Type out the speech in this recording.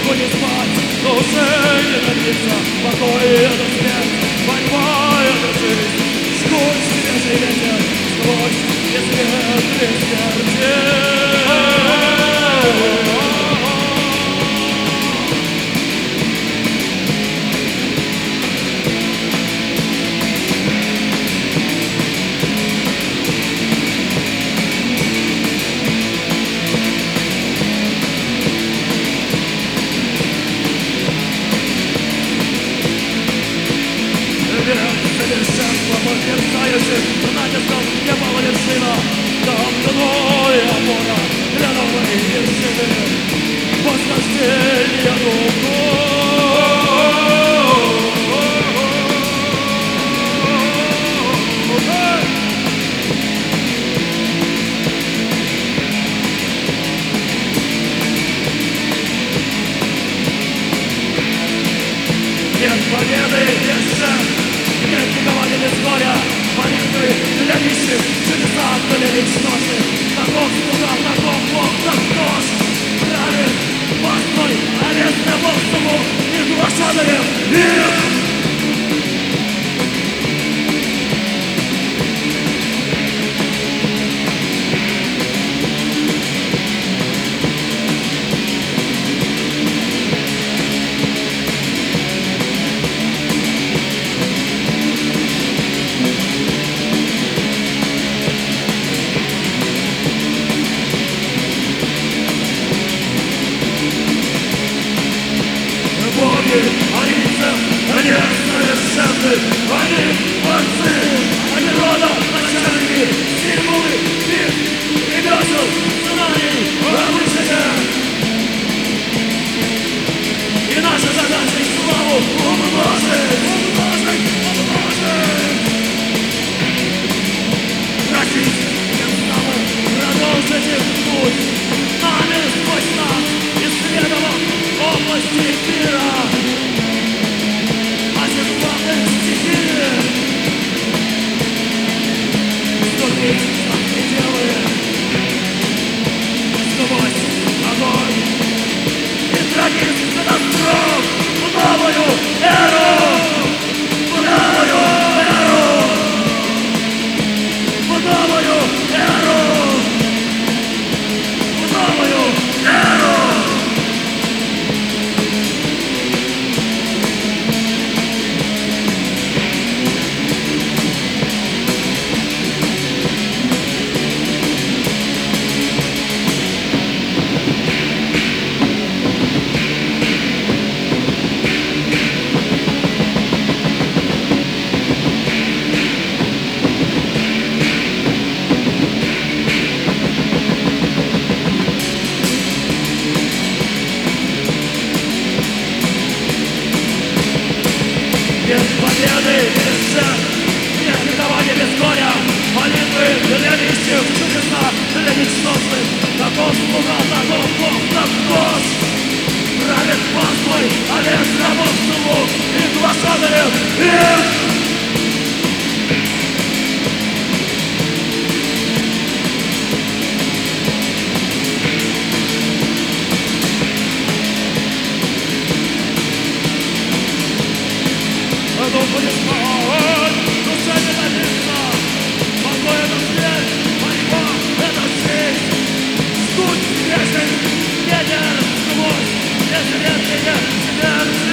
руку не но уже не добиться покоя это смерть, борьба это жизнь, сквозь тебя же ветер, сквозь безмер. Совершенство подтверждающих натиском не было вершина Там мною опора для новой вершины Восхождение духу Нет победы без жертв, нет ликования Wielkie dawanie niezgodę Manifestuje lewicy, czy to sam Нет победы без жертв, нет ликования без горя, молитвы для нищих, чудеса для ничтожных. Таков слуга, таков Бог, таков правит паствой, овец рабов слуг и глашатарев их. enough